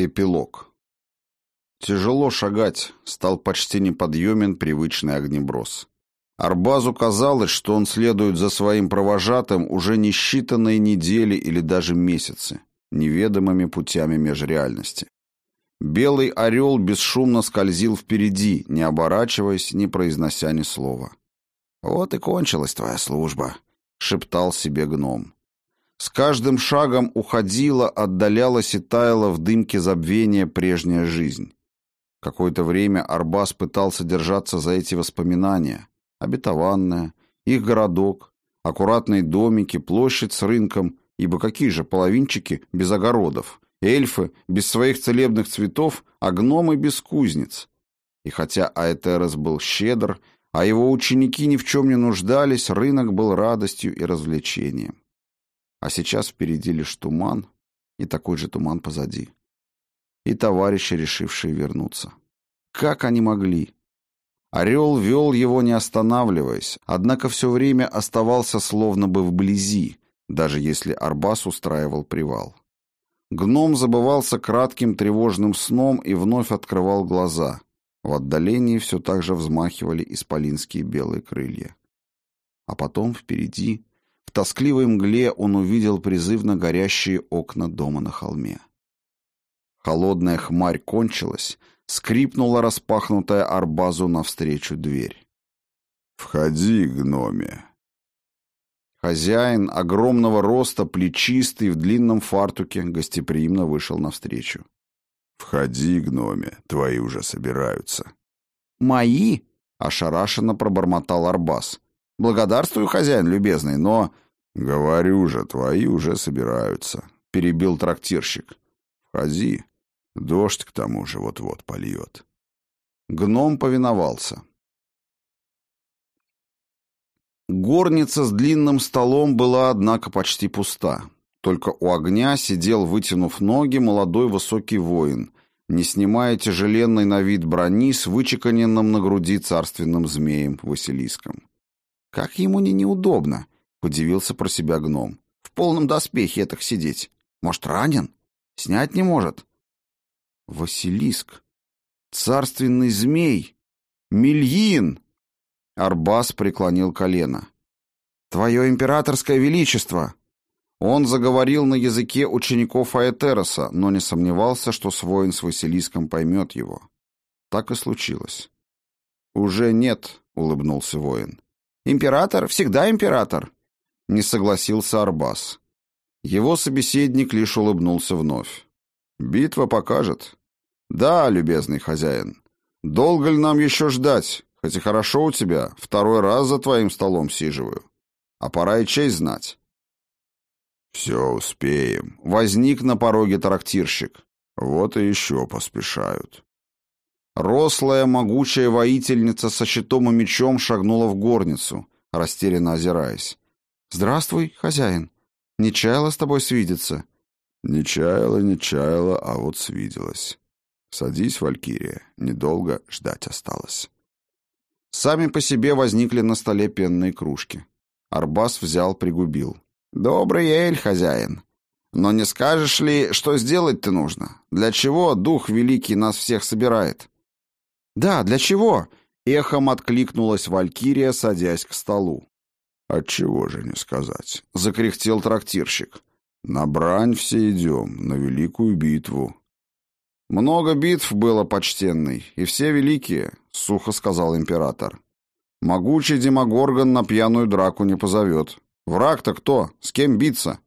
Эпилог. Тяжело шагать, стал почти неподъемен привычный огнеброс. Арбазу казалось, что он следует за своим провожатым уже не считанные недели или даже месяцы, неведомыми путями межреальности. Белый орел бесшумно скользил впереди, не оборачиваясь, не произнося ни слова. «Вот и кончилась твоя служба», — шептал себе гном. С каждым шагом уходила, отдалялась и таяла в дымке забвения прежняя жизнь. Какое-то время Арбас пытался держаться за эти воспоминания. Обетованная, их городок, аккуратные домики, площадь с рынком, ибо какие же половинчики без огородов, эльфы без своих целебных цветов, а гномы без кузнец. И хотя Аэтерос был щедр, а его ученики ни в чем не нуждались, рынок был радостью и развлечением. А сейчас впереди лишь туман, и такой же туман позади. И товарищи, решившие вернуться. Как они могли? Орел вел его, не останавливаясь, однако все время оставался словно бы вблизи, даже если Арбас устраивал привал. Гном забывался кратким тревожным сном и вновь открывал глаза. В отдалении все так же взмахивали исполинские белые крылья. А потом впереди в тоскливой мгле он увидел призывно горящие окна дома на холме. Холодная хмарь кончилась, скрипнула распахнутая арбазу навстречу дверь. «Входи, гноме!» Хозяин, огромного роста, плечистый, в длинном фартуке, гостеприимно вышел навстречу. «Входи, гноме, твои уже собираются». «Мои?» — ошарашенно пробормотал Арбас. Благодарствую, хозяин любезный, но... Говорю же, твои уже собираются, перебил трактирщик. Входи. Дождь к тому же вот-вот польет. Гном повиновался. Горница с длинным столом была, однако, почти пуста. Только у огня сидел, вытянув ноги, молодой высокий воин, не снимая тяжеленной на вид брони с вычеканенным на груди царственным змеем Василиском. Как ему не неудобно, удивился про себя гном. В полном доспехе этак сидеть. Может, ранен? Снять не может. Василиск. Царственный змей. Мильин. Арбас преклонил колено. Твое императорское величество. Он заговорил на языке учеников Аэтероса, но не сомневался, что свой с Василиском поймет его. Так и случилось. «Уже нет», — улыбнулся воин. Император всегда император, не согласился Арбас. Его собеседник лишь улыбнулся вновь. Битва покажет. Да, любезный хозяин. Долго ли нам еще ждать? Хотя хорошо у тебя, второй раз за твоим столом сиживаю. А пора и честь знать. Все успеем. Возник на пороге трактирщик. Вот и еще поспешают. Рослая, могучая воительница со щитом и мечом шагнула в горницу, растерянно озираясь. «Здравствуй, хозяин. Не чаяла с тобой свидеться?» «Не чаяла, не чаяла, а вот свиделась. Садись, Валькирия, недолго ждать осталось». Сами по себе возникли на столе пенные кружки. Арбас взял, пригубил. «Добрый эль, хозяин. Но не скажешь ли, что сделать-то нужно? Для чего дух великий нас всех собирает?» «Да, для чего?» — эхом откликнулась Валькирия, садясь к столу. «Отчего же не сказать?» — закряхтел трактирщик. «На брань все идем, на великую битву». «Много битв было, почтенный, и все великие», — сухо сказал император. «Могучий Демогоргон на пьяную драку не позовет. Враг-то кто? С кем биться?»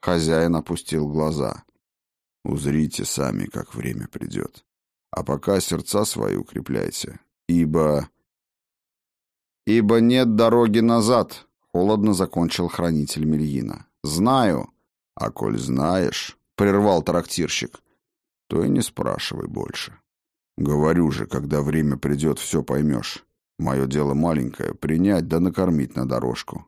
Хозяин опустил глаза. «Узрите сами, как время придет. А пока сердца свои укрепляйте, ибо... Ибо нет дороги назад, холодно закончил хранитель Мельина. Знаю. А коль знаешь, прервал трактирщик, то и не спрашивай больше. Говорю же, когда время придет, все поймешь. Мое дело маленькое — принять да накормить на дорожку.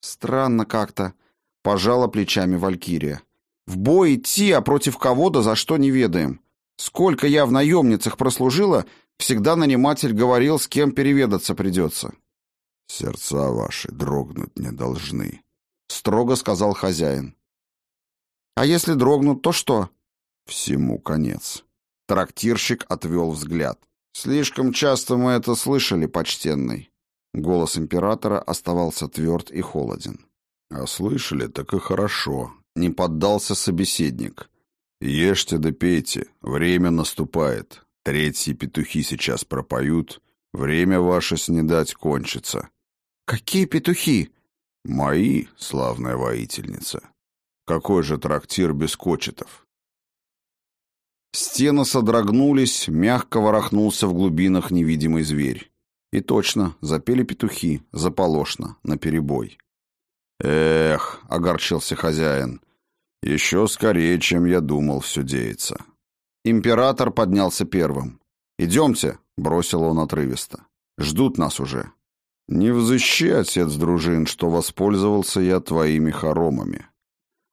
Странно как-то, пожала плечами Валькирия. В бой идти, а против кого да за что не ведаем. Сколько я в наемницах прослужила, всегда наниматель говорил, с кем переведаться придется. «Сердца ваши дрогнуть не должны», — строго сказал хозяин. «А если дрогнут, то что?» Всему конец. Трактирщик отвел взгляд. Слишком часто мы это слышали, почтенный. Голос императора оставался тверд и холоден. А слышали, так и хорошо. Не поддался собеседник. Ешьте да пейте, время наступает. Третьи петухи сейчас пропоют, время ваше снедать кончится. Какие петухи? Мои, славная воительница. Какой же трактир без кочетов? Стены содрогнулись, мягко ворохнулся в глубинах невидимый зверь. И точно, запели петухи, заполошно, наперебой. «Эх», — огорчился хозяин, — «еще скорее, чем я думал, все деется». Император поднялся первым. «Идемте», — бросил он отрывисто. «Ждут нас уже». «Не взыщи, отец дружин, что воспользовался я твоими хоромами».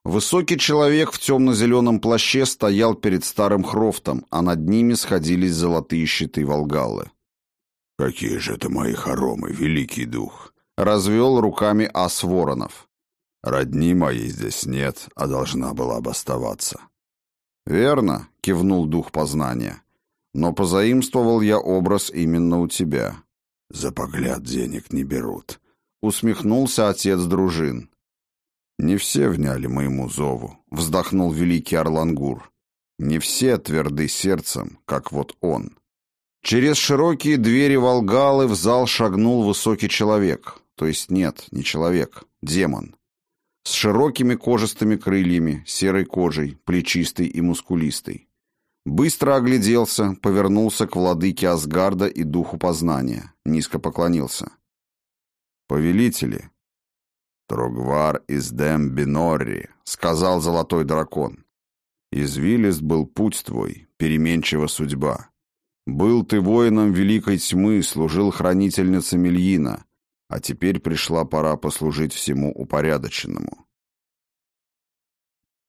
Высокий человек в темно-зеленом плаще стоял перед старым хрофтом, а над ними сходились золотые щиты Волгалы. «Какие же это мои хоромы, великий дух!» — развел руками ас Воронов. «Родни моей здесь нет, а должна была бы оставаться». «Верно», — кивнул дух познания. «Но позаимствовал я образ именно у тебя». «За погляд денег не берут», — усмехнулся отец дружин. «Не все вняли моему зову», — вздохнул великий Орлангур. «Не все тверды сердцем, как вот он». Через широкие двери Волгалы в зал шагнул высокий человек. То есть нет, не человек, демон. С широкими кожистыми крыльями, серой кожей, плечистой и мускулистой. Быстро огляделся, повернулся к владыке Асгарда и духу познания. Низко поклонился. «Повелители!» «Трогвар из Дем Бинорри», — сказал золотой дракон. «Извилист был путь твой, переменчива судьба. Был ты воином великой тьмы, служил хранительнице Мельина, а теперь пришла пора послужить всему упорядоченному.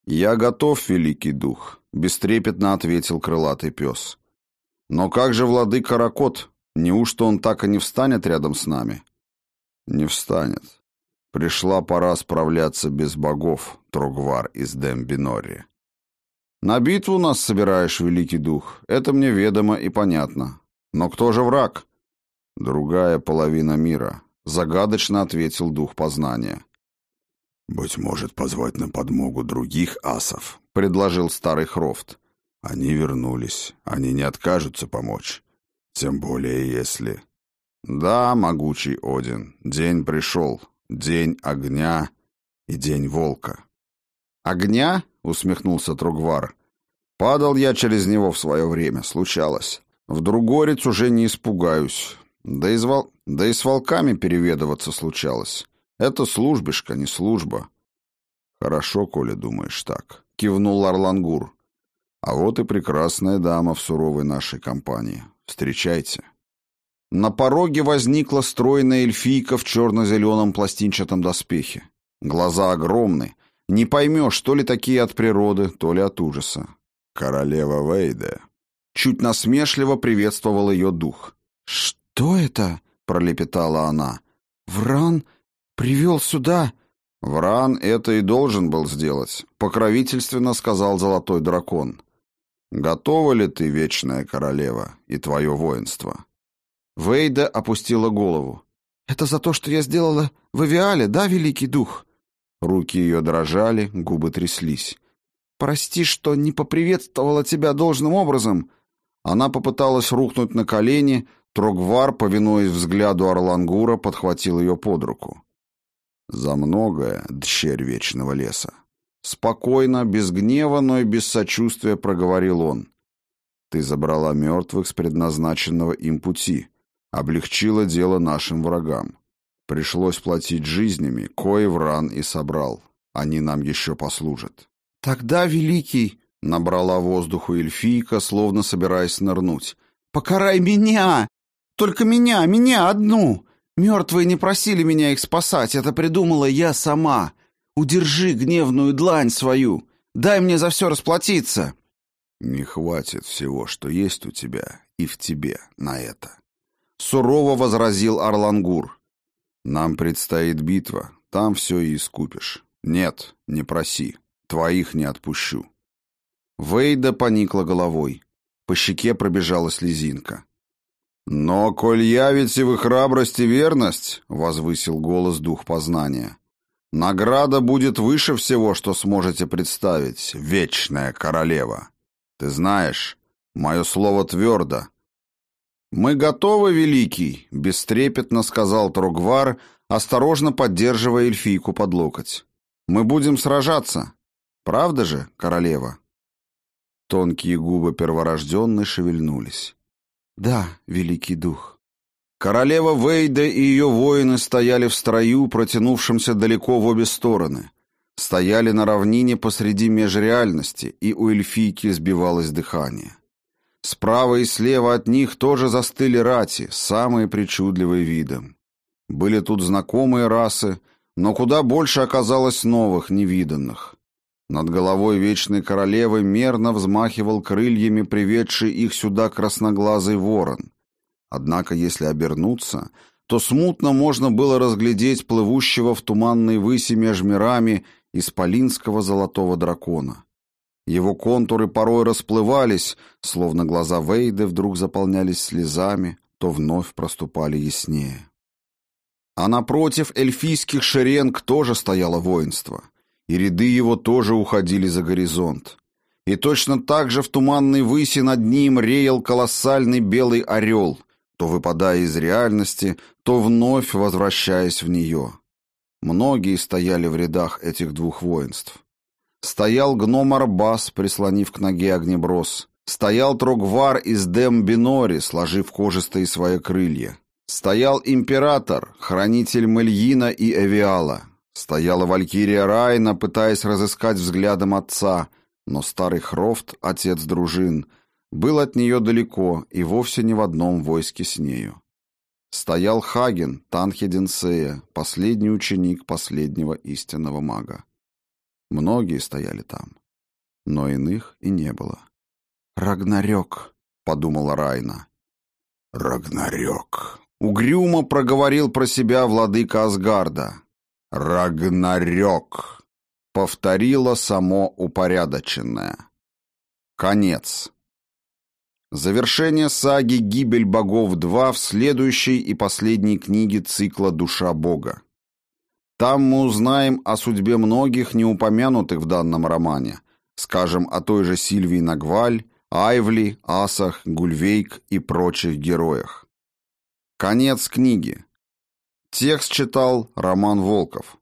«Я готов, великий дух», — бестрепетно ответил крылатый пес. «Но как же владыка Ракот? Неужто он так и не встанет рядом с нами?» «Не встанет. Пришла пора справляться без богов, Тругвар из Дембинори. На битву нас собираешь, великий дух, это мне ведомо и понятно. Но кто же враг? Другая половина мира, загадочно ответил дух познания. Быть может, позвать на подмогу других асов, предложил старый Хрофт. Они вернулись, они не откажутся помочь. Тем более, если... Да, могучий Один, день пришел, день огня и день волка. Огня? усмехнулся Тругвар. Падал я через него в свое время, случалось. В Другорец уже не испугаюсь. Да и, вол... да и с волками переведываться случалось. Это службишка, не служба. Хорошо, коли думаешь так, кивнул Орлангур. А вот и прекрасная дама в суровой нашей компании. Встречайте. На пороге возникла стройная эльфийка в черно-зеленом пластинчатом доспехе. Глаза огромны, не поймешь, то ли такие от природы, то ли от ужаса. Королева Вейде. Чуть насмешливо приветствовал ее дух. «Что это?» — пролепетала она. «Вран привел сюда...» «Вран это и должен был сделать», — покровительственно сказал золотой дракон. «Готова ли ты, вечная королева, и твое воинство?» Вейда опустила голову. «Это за то, что я сделала в Авиале, да, великий дух?» Руки ее дрожали, губы тряслись. «Прости, что не поприветствовала тебя должным образом». Она попыталась рухнуть на колени, Трогвар, повинуясь взгляду Орлангура, подхватил ее под руку. «За многое, дщерь вечного леса». Спокойно, без гнева, но и без сочувствия проговорил он. «Ты забрала мертвых с предназначенного им пути, облегчила дело нашим врагам. Пришлось платить жизнями, кое вран и собрал. Они нам еще послужат. Тогда, великий, набрала воздуху эльфийка, словно собираясь нырнуть. Покарай меня! Только меня, меня одну! Мертвые не просили меня их спасать, это придумала я сама. Удержи гневную длань свою. Дай мне за все расплатиться. Не хватит всего, что есть у тебя и в тебе на это. Сурово возразил Арлангур. Нам предстоит битва, там все и искупишь. Нет, не проси, твоих не отпущу. Вейда поникла головой. По щеке пробежала слезинка. «Но, коль явите вы храбрость и верность», — возвысил голос дух познания, — «награда будет выше всего, что сможете представить, вечная королева. Ты знаешь, мое слово твердо». «Мы готовы, великий», — бестрепетно сказал Тругвар, осторожно поддерживая эльфийку под локоть. «Мы будем сражаться. Правда же, королева?» Тонкие губы перворожденной шевельнулись. «Да, великий дух». Королева Вейда и ее воины стояли в строю, протянувшемся далеко в обе стороны. Стояли на равнине посреди межреальности, и у эльфийки сбивалось дыхание. Справа и слева от них тоже застыли рати, самые причудливые видом. Были тут знакомые расы, но куда больше оказалось новых, невиданных. Над головой Вечной Королевы мерно взмахивал крыльями приведший их сюда красноглазый ворон. Однако, если обернуться, то смутно можно было разглядеть плывущего в туманной выси меж мирами исполинского золотого дракона. Его контуры порой расплывались, словно глаза Вейды вдруг заполнялись слезами, то вновь проступали яснее. А напротив эльфийских шеренг тоже стояло воинство — и ряды его тоже уходили за горизонт. И точно так же в туманной выси над ним реял колоссальный белый орел, то выпадая из реальности, то вновь возвращаясь в нее. Многие стояли в рядах этих двух воинств. Стоял гном Арбас, прислонив к ноге огнеброс. Стоял Трогвар из Дем-Бинори, сложив кожистые свои крылья. Стоял император, хранитель Мельина и Эвиала. Стояла валькирия Райна, пытаясь разыскать взглядом отца, но старый Хрофт, отец дружин, был от нее далеко и вовсе не в одном войске с нею. Стоял Хаген, Танхеденсея, последний ученик последнего истинного мага. Многие стояли там, но иных и не было. «Рагнарёк», — подумала Райна. «Рагнарёк», — угрюмо проговорил про себя владыка Асгарда, «Рагнарёк», — повторило само упорядоченное. Конец. Завершение саги «Гибель богов-2» в следующей и последней книге цикла «Душа Бога». Там мы узнаем о судьбе многих, не упомянутых в данном романе, скажем, о той же Сильвии Нагваль, Айвли, Асах, Гульвейк и прочих героях. Конец книги. Текст читал Роман Волков.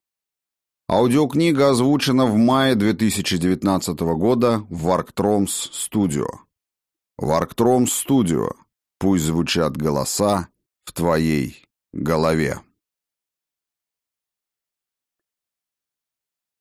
Аудиокнига озвучена в мае 2019 года в Варктромс Студио. Варктромс Студио. Пусть звучат голоса в твоей голове.